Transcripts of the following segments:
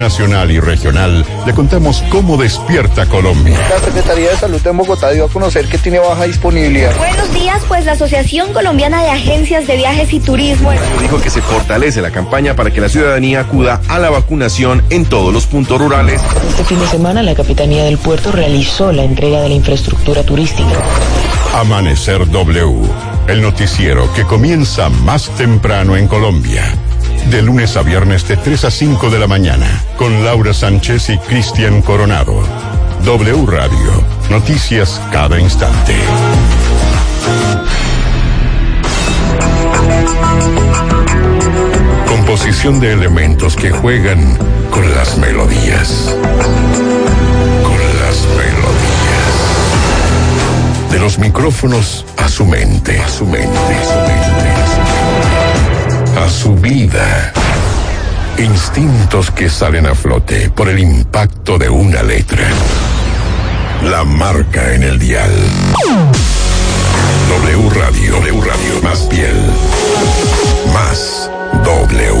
nacional y regional, le contamos cómo despierta Colombia. La Secretaría de Salud de Bogotá dio a conocer que tiene baja disponibilidad. Buenos días, pues la Asociación Colombiana de Agencias de Viajes y Turismo dijo que se fortalece la campaña para que la ciudadanía acuda a la vacunación en todos los puntos rurales. Este fin de semana la Capitanía del Puerto realizó la entrega de la infraestructura turística. Amanecer W, el noticiero que comienza más temprano en Colombia de lunes a viernes de 3 a 5 de la mañana, con Laura Sánchez y Cristian Coronado. W Radio, noticias cada instante. Composición de elementos que juegan con las melodías. Con las melodías. De los micrófonos a su mente, a su mente, a su mente a su vida. Instintos que salen a flote por el impacto de una letra. La marca en el dial. W Radio, W Radio, más piel, más W.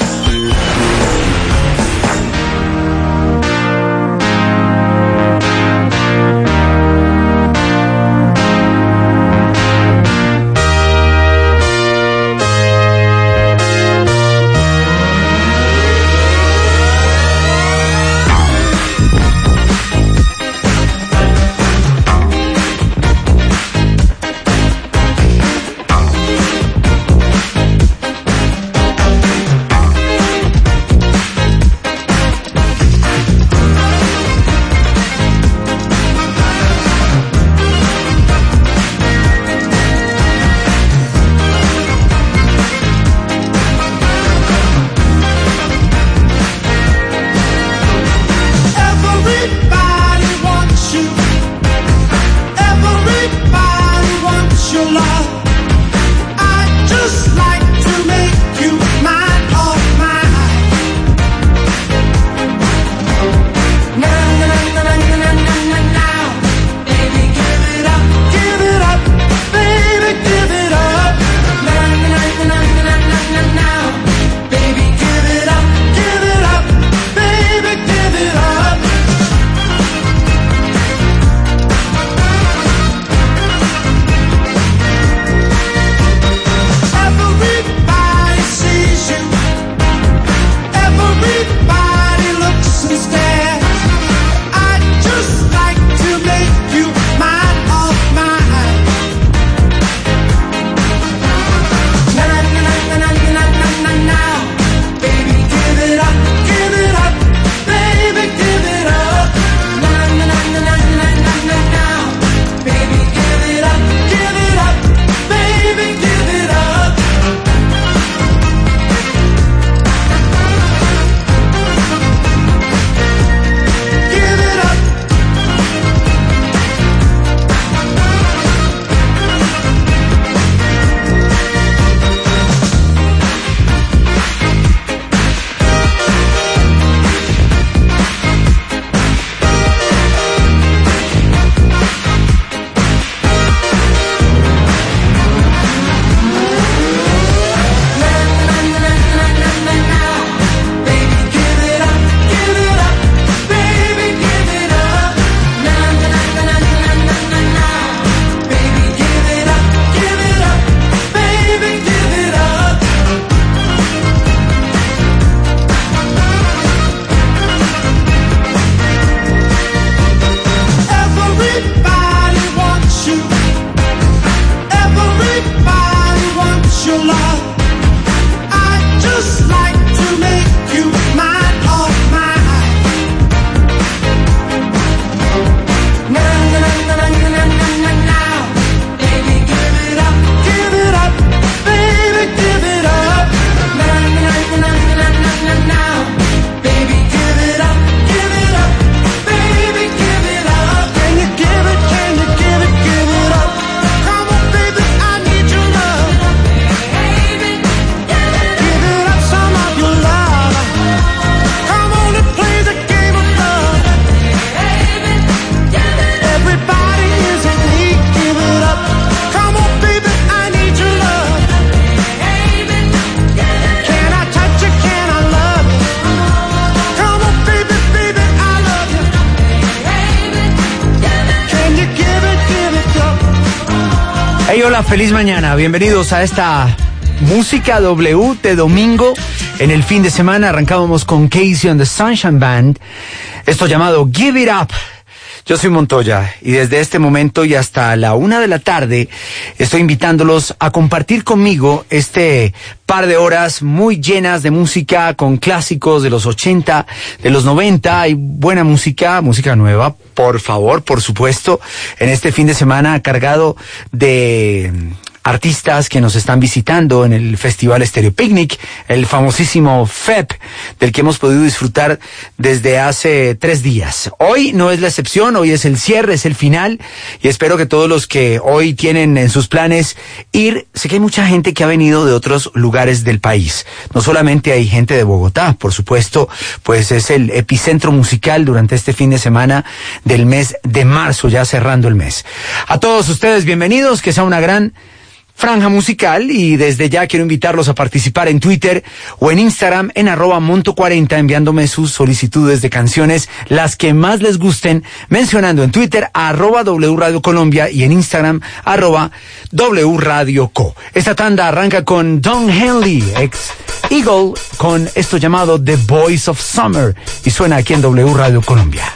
Bienvenidos a esta música W de domingo. En el fin de semana arrancábamos con Casey on the Sunshine Band. Esto llamado Give It Up. Yo soy Montoya y desde este momento y hasta la una de la tarde estoy invitándolos a compartir conmigo este par de horas muy llenas de música con clásicos de los 80, de los 90. Hay buena música, música nueva, por favor, por supuesto, en este fin de semana cargado de artistas que nos están visitando en el Festival Stereo Picnic, el famosísimo FEP, del que hemos podido disfrutar desde hace tres días. Hoy no es la excepción, hoy es el cierre, es el final, y espero que todos los que hoy tienen en sus planes ir, sé que hay mucha gente que ha venido de otros lugares del país. No solamente hay gente de Bogotá, por supuesto, pues es el epicentro musical durante este fin de semana del mes de marzo, ya cerrando el mes. A todos ustedes, bienvenidos, que sea una gran franja musical y desde ya quiero invitarlos a participar en Twitter o en Instagram en arroba monto40 enviándome sus solicitudes de canciones, las que más les gusten, mencionando en Twitter arroba W Radio Colombia y en Instagram arroba W Radio Co. Esta tanda arranca con Don Henley, ex Eagle, con esto llamado The Voice of Summer y suena aquí en W Radio Colombia.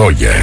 Montoya.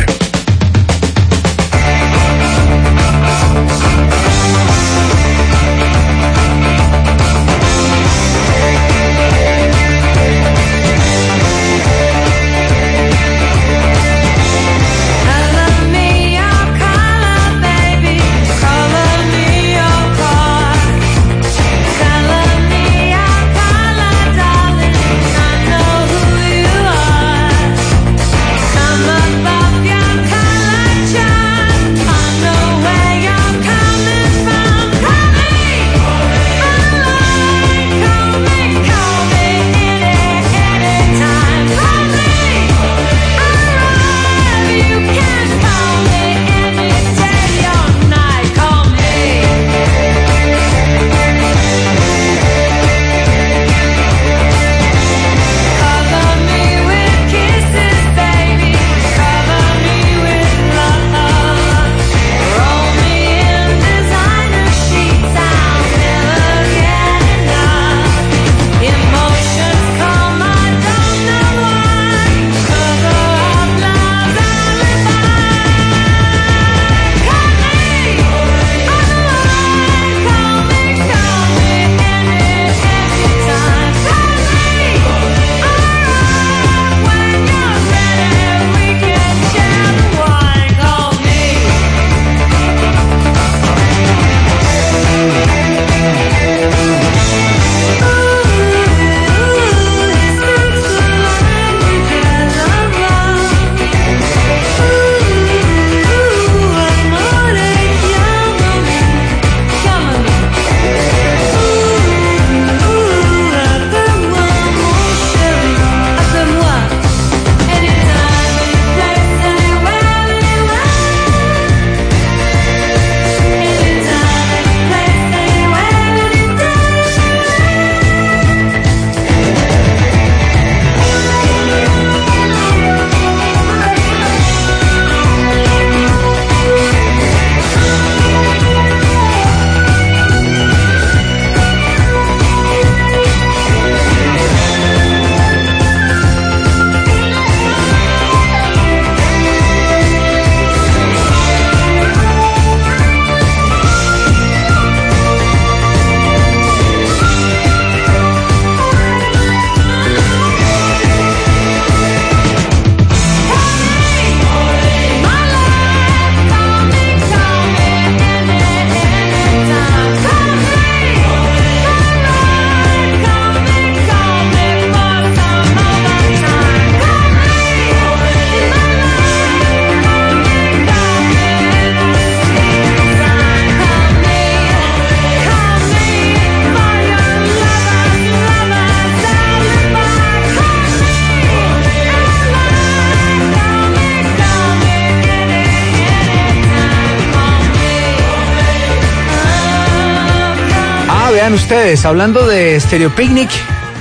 Ustedes, hablando de Stereo Picnic,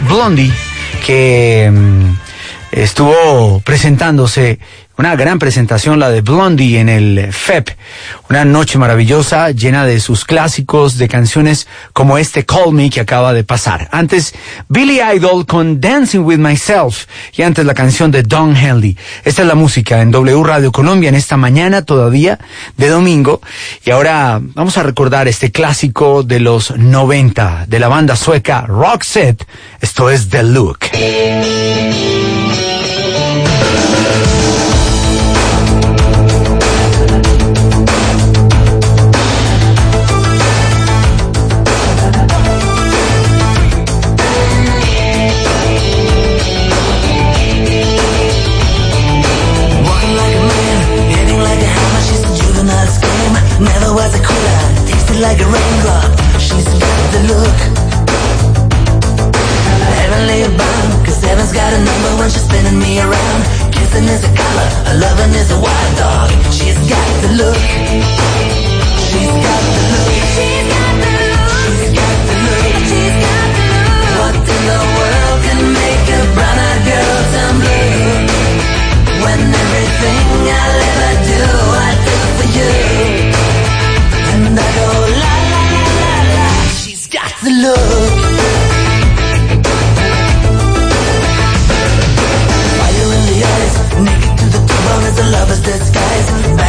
Blondie, que mm, estuvo presentándose, una gran presentación, la de Blondie en el FEP. Una noche maravillosa, llena de sus clásicos, de canciones como este Call Me que acaba de pasar. Antes, Billy Idol con Dancing With Myself. Y antes la canción de Don Henley. Esta es la música en W Radio Colombia en esta mañana todavía de domingo. Y ahora vamos a recordar este clásico de los 90 de la banda sueca Roxette. Esto es The Look. Like a raindrop. She's got the look. Heavenly bound, cause heaven's got a number when she's spinning me around. Kissing is a color, a loving is a wild dog. She's got the look. She's got the look. She's got the look. She's got the look. She's got the look. What in the world can make a brown-eyed girl turn blue? When everything I'll ever look. Fire in the eyes, naked to the bone as a lover's disguise.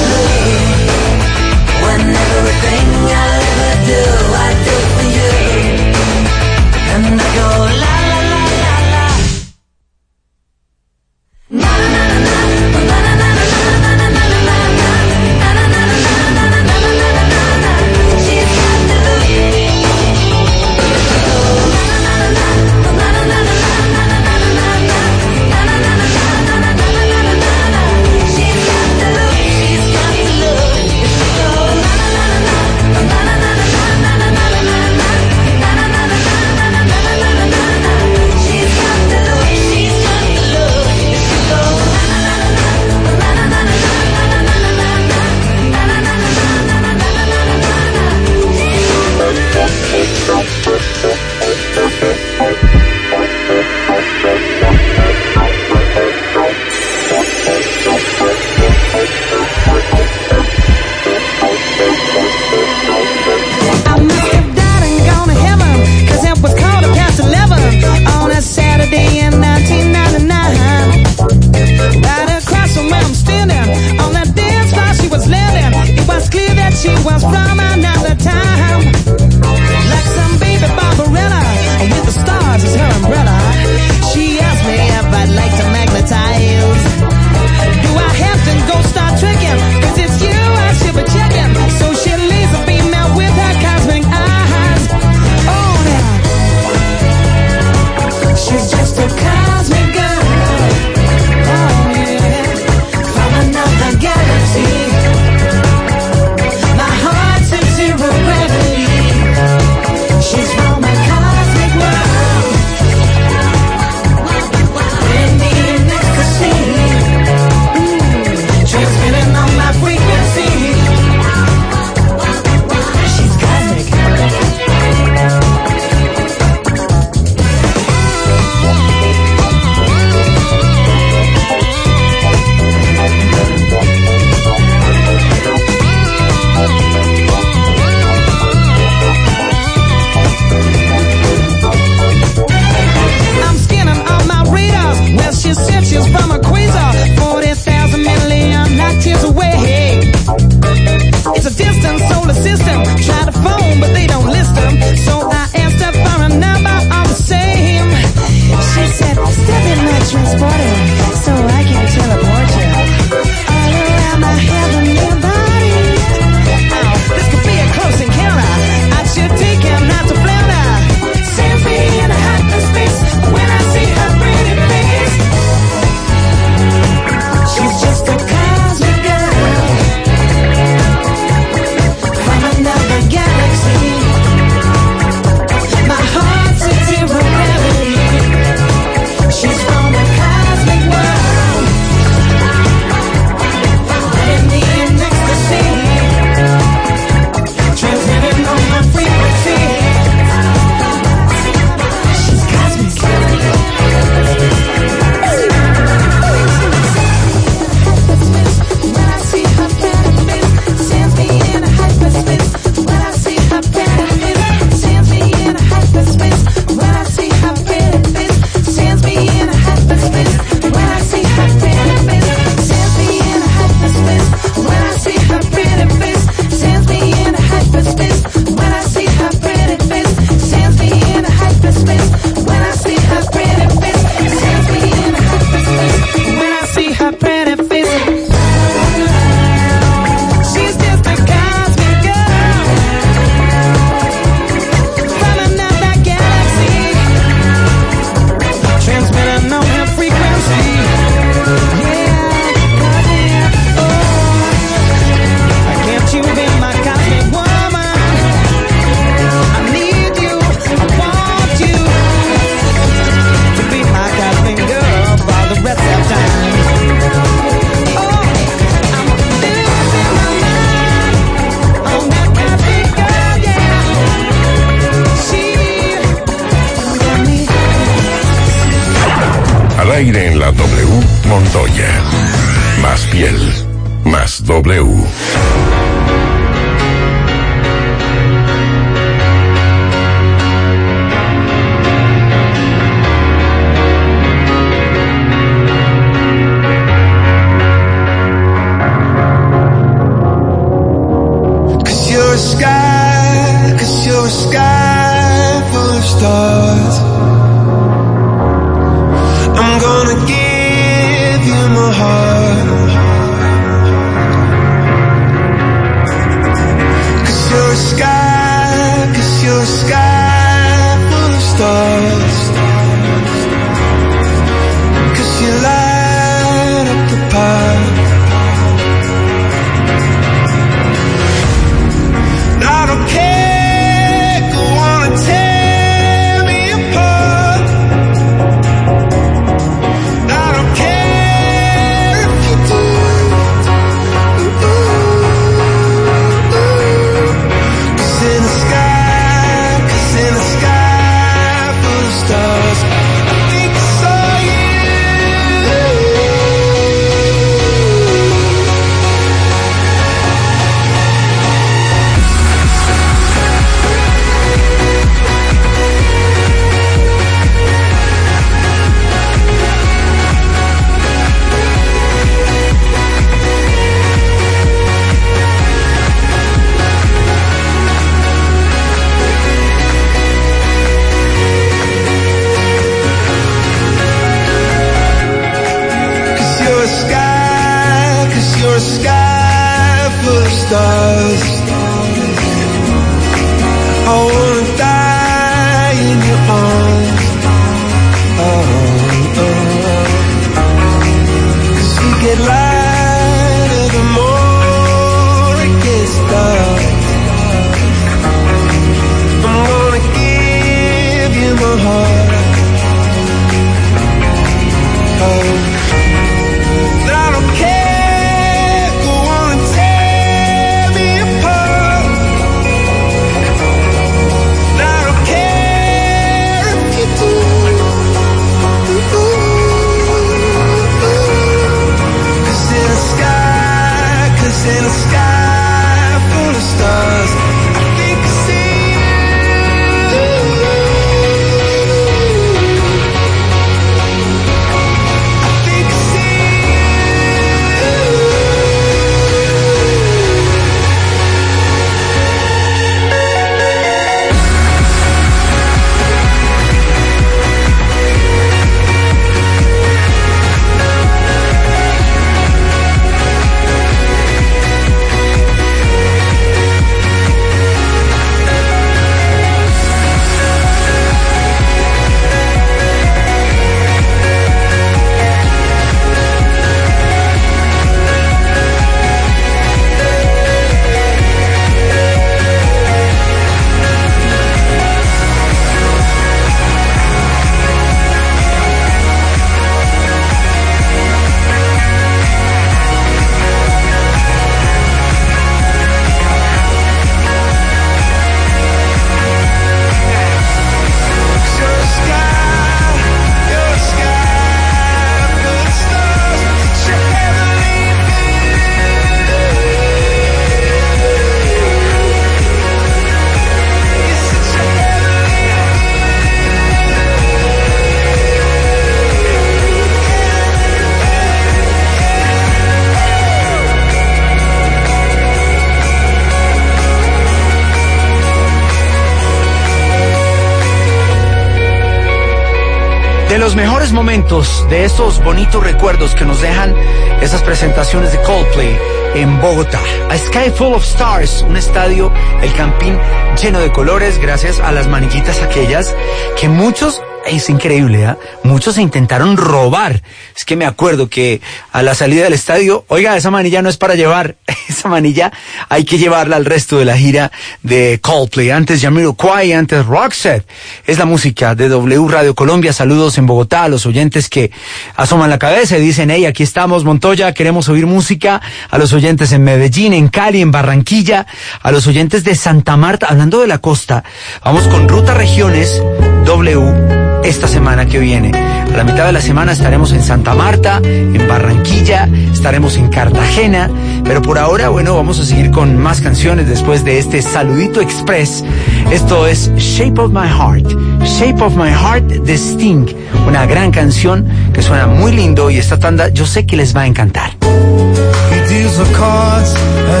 De estos bonitos recuerdos que nos dejan esas presentaciones de Coldplay en Bogotá. A Sky Full of Stars, un estadio, el Campín lleno de colores gracias a las manillitas aquellas que muchos es increíble, ¿ah? Muchos se intentaron robar. Es que me acuerdo que a la salida del estadio, oiga, esa manilla no es para llevar, esa manilla hay que llevarla al resto de la gira de Coldplay. Antes Jamiroquai, antes Roxette. Es la música de W Radio Colombia. Saludos en Bogotá a los oyentes que asoman la cabeza y dicen, hey, aquí estamos, Montoya, queremos oír música. A los oyentes en Medellín, en Cali, en Barranquilla, a los oyentes de Santa Marta, hablando de la costa. Vamos con Ruta Regiones W esta semana que viene. la mitad de la semana estaremos en Santa Marta, en Barranquilla, estaremos en Cartagena, pero por ahora, bueno, vamos a seguir con más canciones después de este saludito express. Esto es Shape of My Heart, Shape of My Heart de Sting, una gran canción que suena muy lindo y esta tanda yo sé que les va a encantar. He deals cards a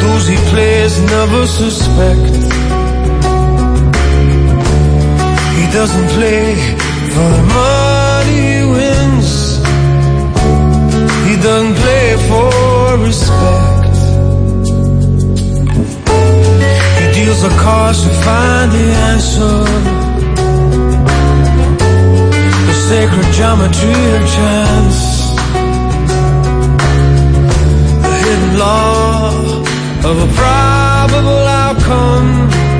those he never suspect. Doesn't play for the money he wins. He doesn't play for respect. He deals the cards to find the answer. The sacred geometry of chance. The hidden law of a probable outcome.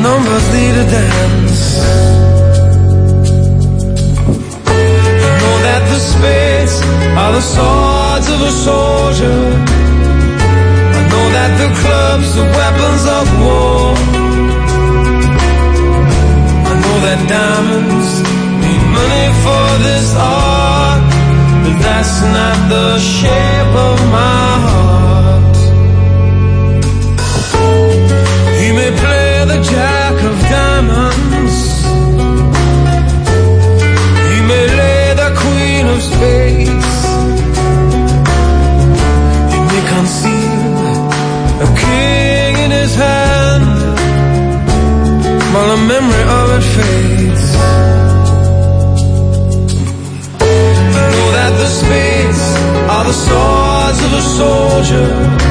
Numbers lead a dance. I know that the spades are the swords of a soldier. I know that the clubs are weapons of war. I know that diamonds need money for this art, but that's not the shape of my heart. The jack of diamonds. He may lay the queen of spades. He may conceal a king in his hand while the memory of it fades. Know that the spades are the swords of a soldier.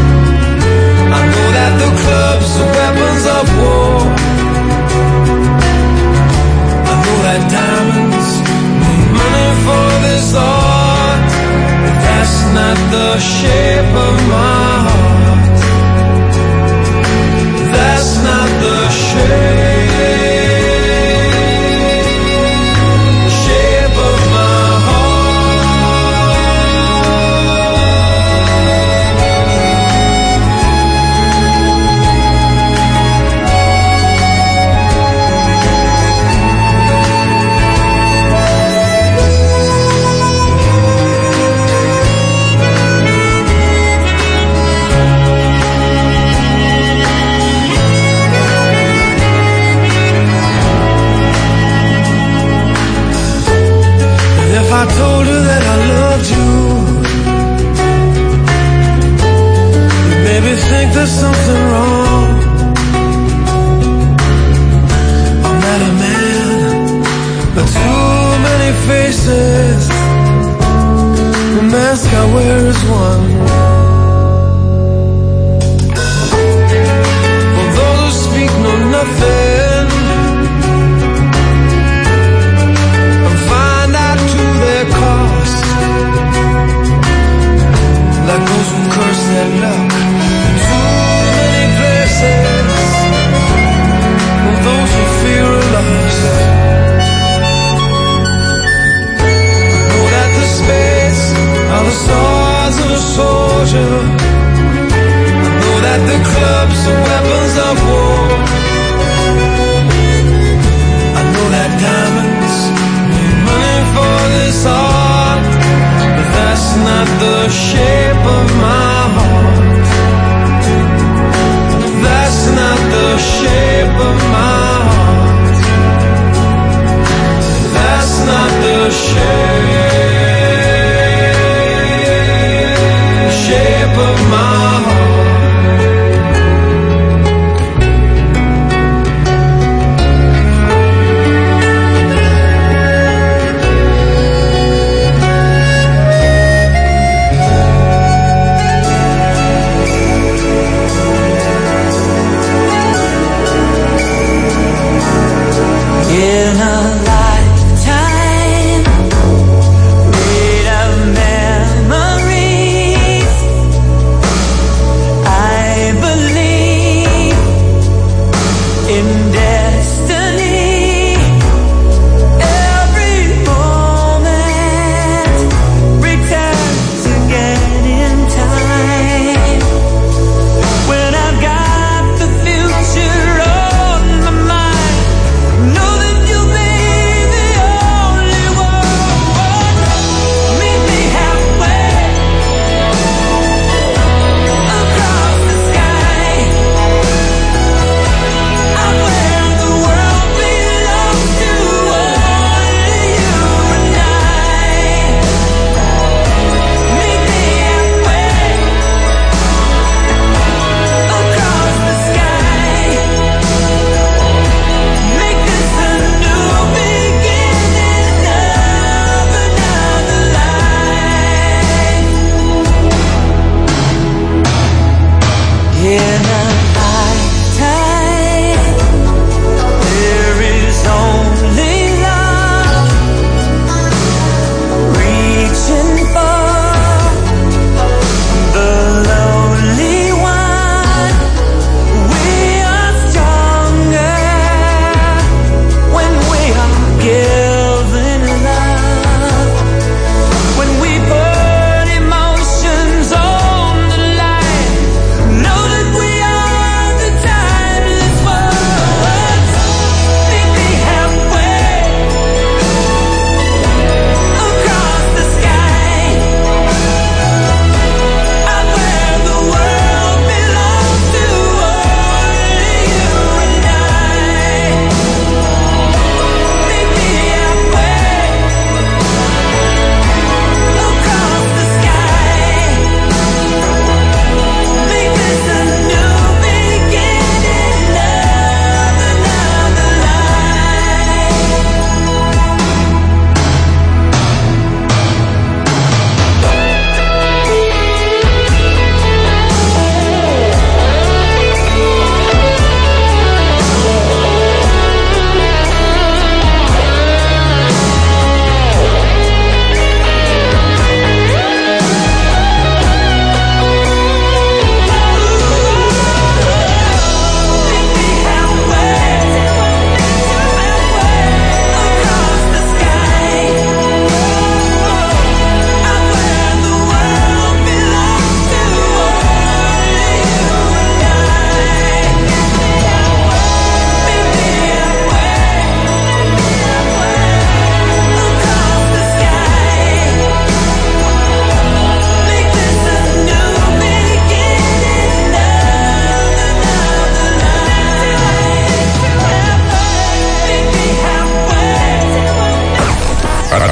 of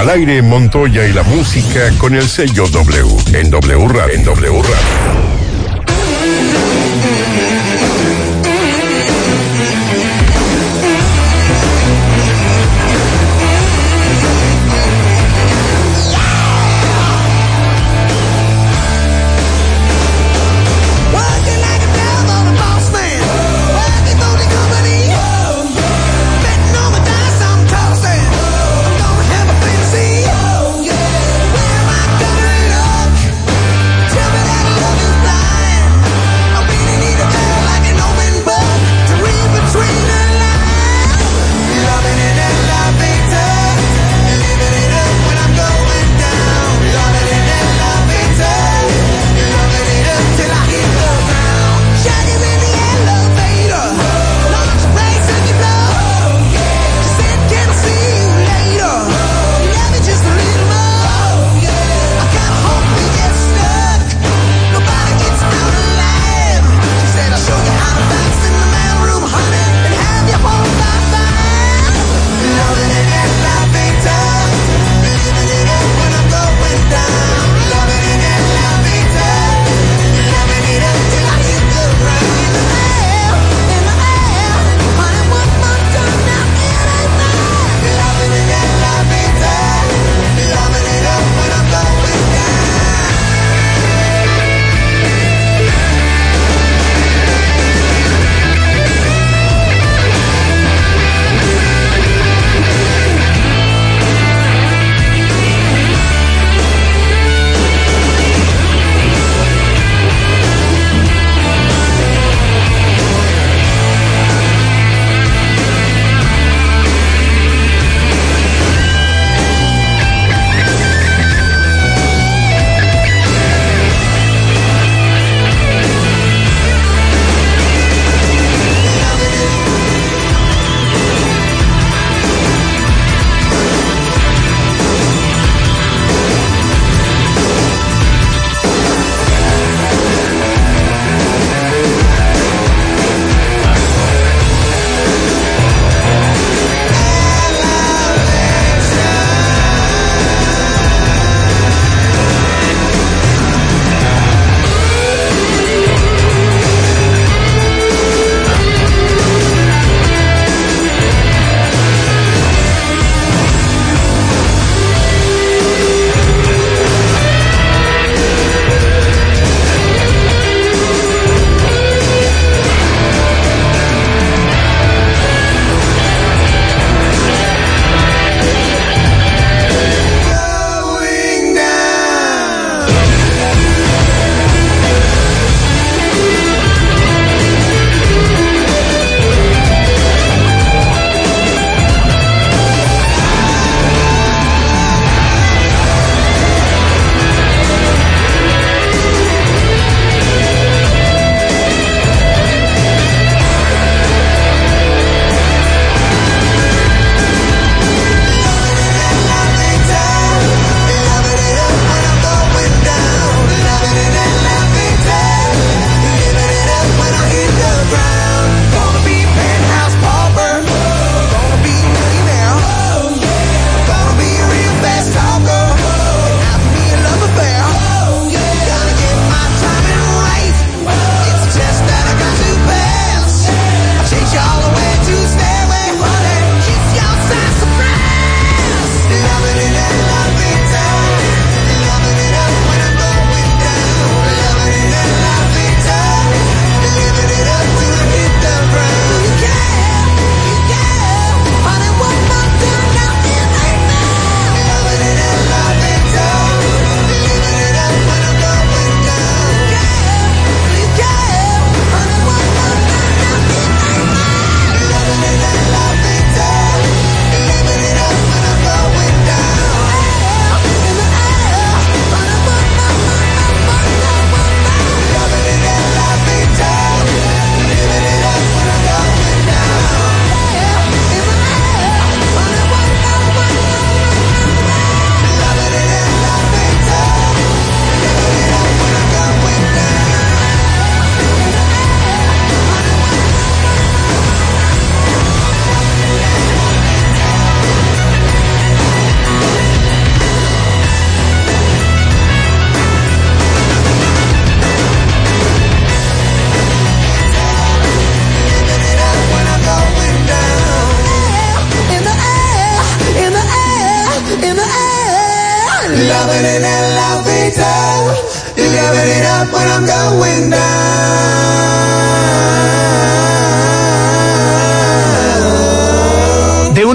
Al aire Montoya y la música con el sello W. En W Radio. En W Radio.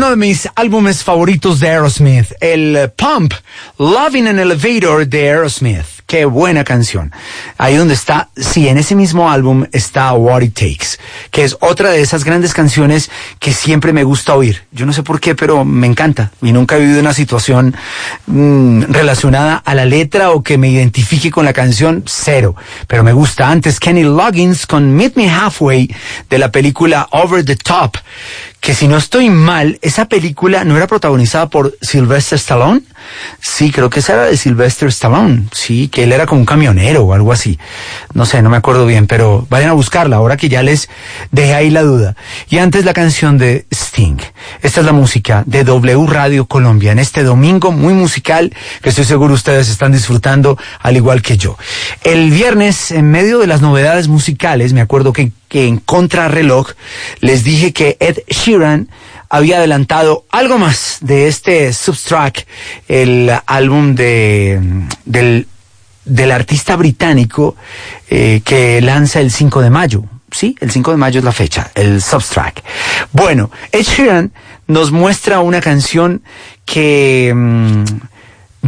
Uno de mis álbumes favoritos de Aerosmith, el Pump, Love in an Elevator de Aerosmith. Qué buena canción. Ahí donde está, sí, en ese mismo álbum está What It Takes, que es otra de esas grandes canciones que siempre me gusta oír. Yo no sé por qué, pero me encanta. Y nunca he vivido una situación mm, relacionada a la letra o que me identifique con la canción, cero. Pero me gusta. Antes Kenny Loggins con Meet Me Halfway de la película Over the Top, que si no estoy mal, esa película no era protagonizada por Sylvester Stallone. Sí, creo que esa era de Sylvester Stallone. Sí, que él era como un camionero o algo así. No sé, no me acuerdo bien, pero vayan a buscarla ahora que ya les dejé ahí la duda. Y antes la canción de Sting. Esta es la música de W Radio Colombia en este domingo muy musical que estoy seguro ustedes están disfrutando al igual que yo. El viernes, en medio de las novedades musicales, me acuerdo que, que en Contrarreloj les dije que Ed Sheeran había adelantado algo más de este Substract, el álbum de, del, del artista británico eh, que lanza el 5 de mayo. Sí, el 5 de mayo es la fecha, el Substract. Bueno, Ed Sheeran nos muestra una canción que mm,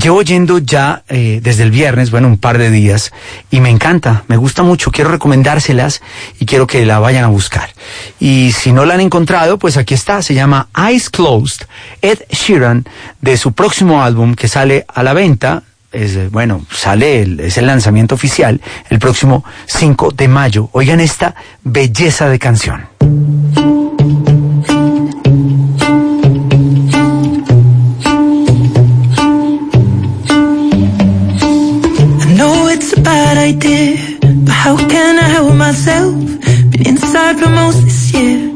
llevo oyendo ya eh, desde el viernes, bueno, un par de días, y me encanta, me gusta mucho, quiero recomendárselas y quiero que la vayan a buscar. Y si no la han encontrado, pues aquí está, se llama Eyes Closed, Ed Sheeran, de su próximo álbum que sale a la venta, es, eh, bueno, sale, es el lanzamiento oficial el próximo 5 de mayo. Oigan esta belleza de canción. Bad idea, but how can I help myself? Been inside for most this year,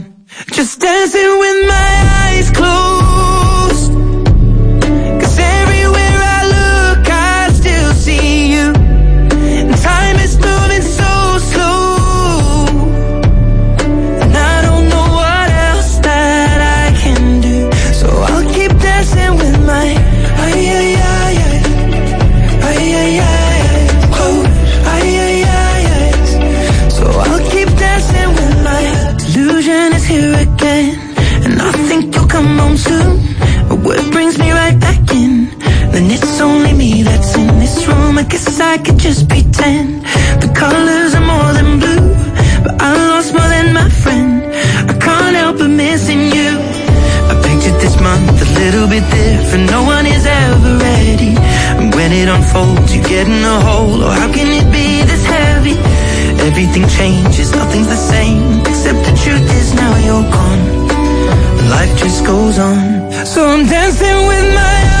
Just dancing with my eyes closed. Bit different. No one is ever ready. And when it unfolds, you get in a hole. Or oh, how can it be this heavy? Everything changes, nothing's the same. Except the truth is now you're gone. Life just goes on. So I'm dancing with my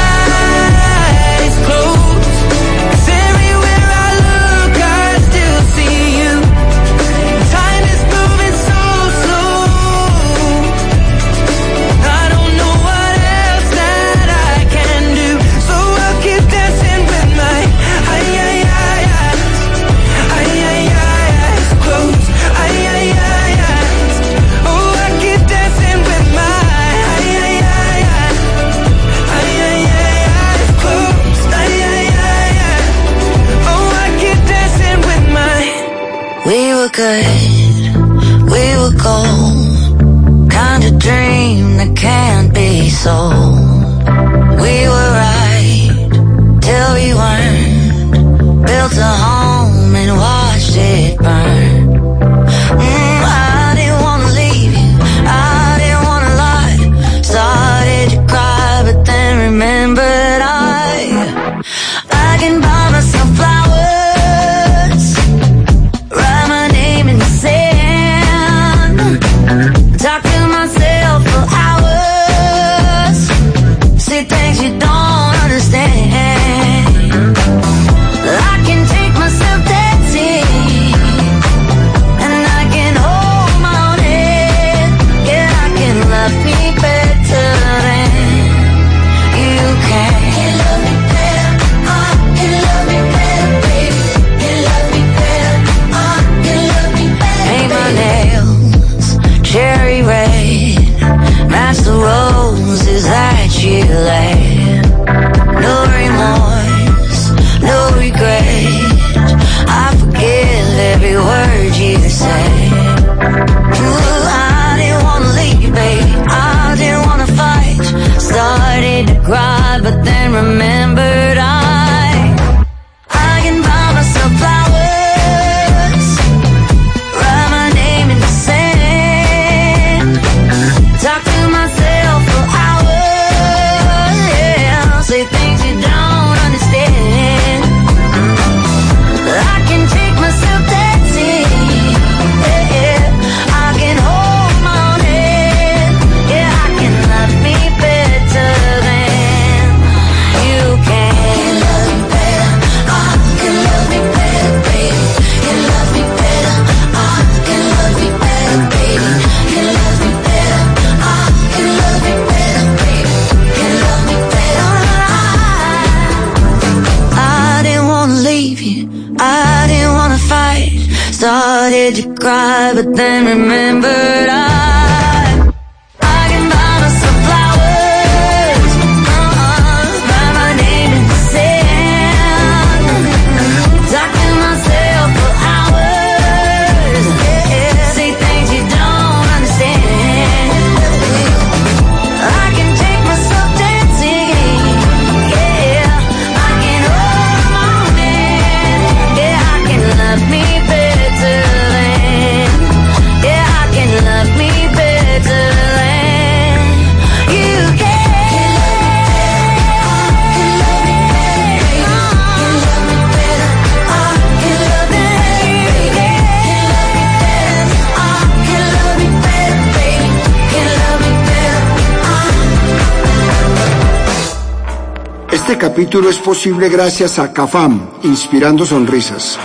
Este capítulo es posible gracias a CAFAM, Inspirando Sonrisas.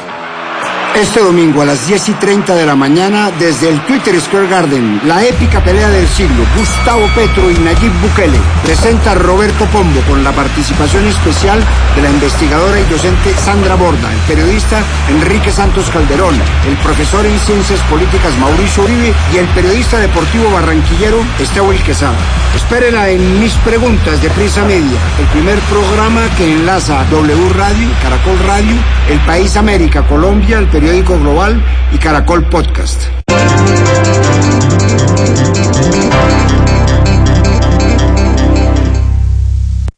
Este domingo a las 10 y 30 de la mañana, desde el Twitter Square Garden, la épica pelea del siglo, Gustavo Petro y Nayib Bukele, presenta Roberto Pombo con la participación especial de la investigadora y docente Sandra Borda, el periodista Enrique Santos Calderón, el profesor en Ciencias Políticas Mauricio Uribe y el periodista deportivo barranquillero Esteban Quesada. Espérenla en Mis Preguntas de Prisa Media, el primer programa que enlaza W Radio, Caracol Radio, El País América, Colombia, el periódico Global y Caracol Podcast.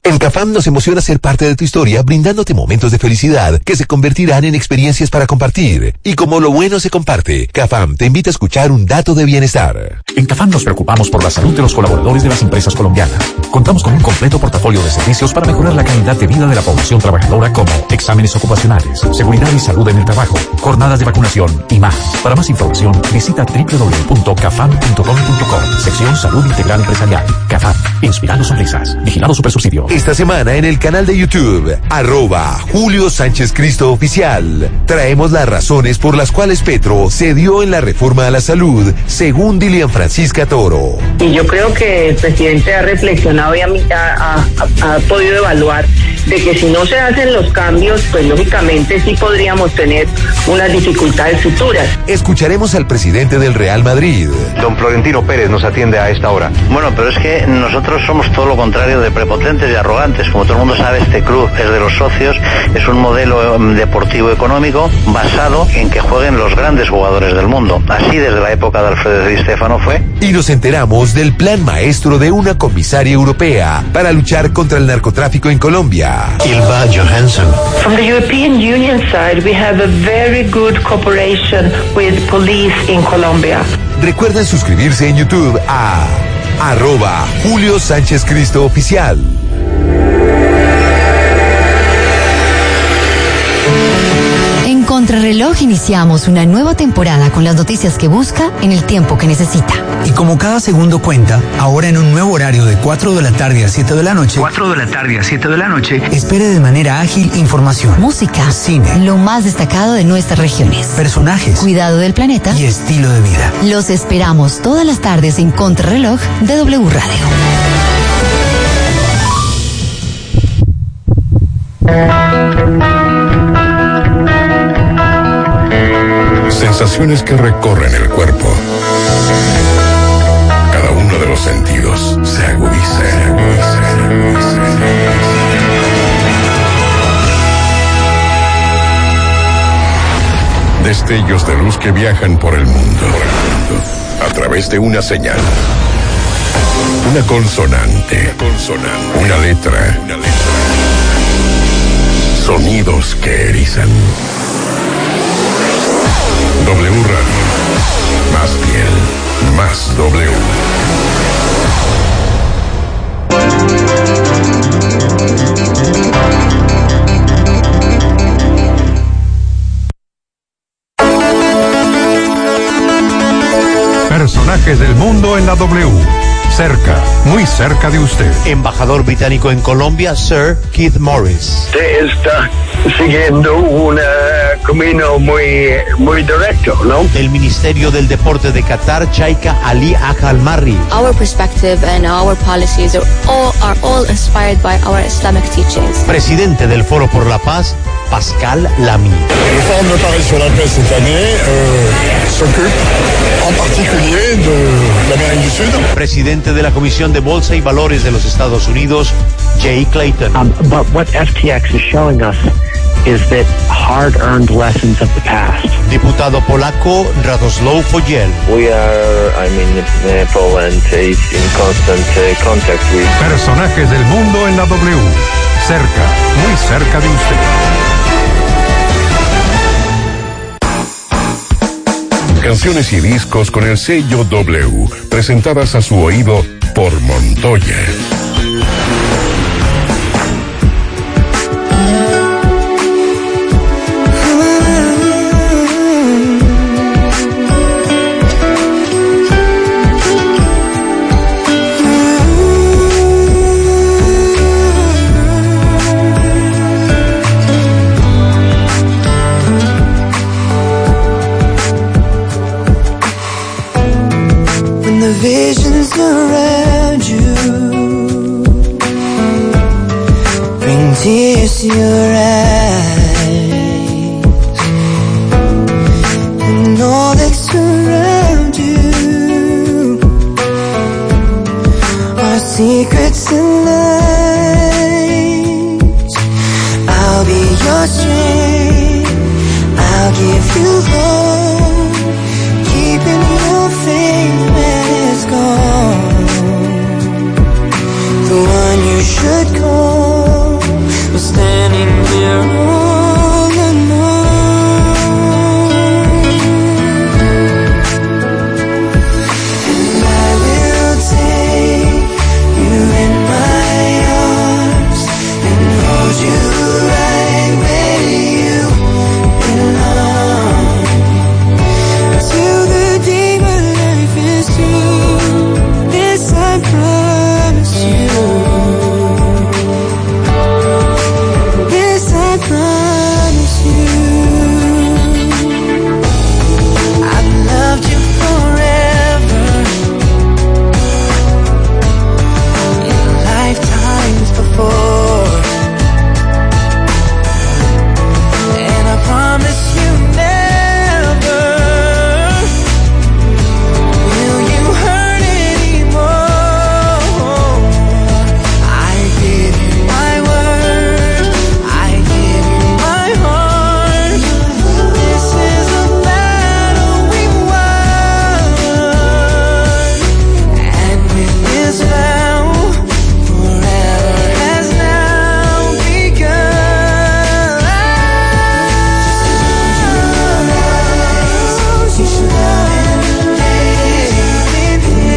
En Cafam nos emociona ser parte de tu historia brindándote momentos de felicidad que se convertirán en experiencias para compartir. Y como lo bueno se comparte, Cafam te invita a escuchar un dato de bienestar. En Cafam nos preocupamos por la salud de los colaboradores de las empresas colombianas. Contamos con un completo portafolio de servicios para mejorar la calidad de vida de la población trabajadora como exámenes ocupacionales, seguridad y salud en el trabajo, jornadas de vacunación y más. Para más información, visita www.cafam.com.co, sección Salud Integral Empresarial. Cafam, inspirando sonrisas. Vigilado Supersubsidio. Esta semana en el canal de YouTube, arroba Julio Sánchez Cristo Oficial, traemos las razones por las cuales Petro cedió en la reforma a la salud, según Dilian Francisca Toro. Y yo creo que el presidente ha reflexionado y ha, ha- ha- ha podido evaluar de que si no se hacen los cambios, pues lógicamente sí podríamos tener unas dificultades futuras. Escucharemos al presidente del Real Madrid. Don Florentino Pérez nos atiende a esta hora. Bueno, pero es que nosotros somos todo lo contrario de prepotentes y arrogantes. Como todo el mundo sabe, este club es de los socios, es un modelo em, deportivo económico basado en que jueguen los grandes jugadores del mundo. Así desde la época de Alfredo Di Stefano fue. Y nos enteramos del plan maestro de una comisaria europea para luchar contra el narcotráfico en Colombia. Ilva Johansson. From the European Union side, we have a very good cooperation with police in Colombia. Recuerden suscribirse en YouTube a arroba Julio Sánchez Cristo Oficial. Contrarreloj iniciamos una nueva temporada con las noticias que busca en el tiempo que necesita. Y como cada segundo cuenta, ahora en un nuevo horario de 4 de la tarde a 7 de la noche, 4 de la tarde a 7 de la noche, espere de manera ágil información, Música, cine, lo más destacado de nuestras regiones. personajes Cuidado del planeta. y estilo de vida. Los esperamos todas las tardes en Contrarreloj de W Radio. sensaciones que recorren el cuerpo. Cada uno de los sentidos se agudiza. Se agudiza, se agudiza. Destellos de luz que viajan por el mundo a través de una señal. Una consonante. Una letra. Sonidos que erizan. W Radio. Más piel. Más W. Personajes del mundo en la W. Cerca, muy cerca de usted. Embajador británico en Colombia, Sir Keith Morris. Usted está siguiendo un camino muy, muy directo, ¿no? El Ministerio del Deporte de Qatar, Chaika Ali Ahalmarri. Our perspective and our policies are all, are all inspired by our Islamic teachings. Presidente del Foro por la Paz, Pascal Lamy. Le Forum de Paris sur la paix cette année euh, s'occupe en particulier de l'Amérique du Sud. Presidente de la Comisión de Bolsa y Valores de los Estados Unidos, Jay Clayton. Um, but what FTX is showing us is that hard-earned lessons of the past. Diputado polaco Radoslaw Fogiel. We are, I mean, uh, Poland is in constant uh, contact with. Personajes del mundo en la W. Cerca, muy cerca de usted. Canciones y discos con el sello W, presentadas a su oído por Montoya. Your eyes,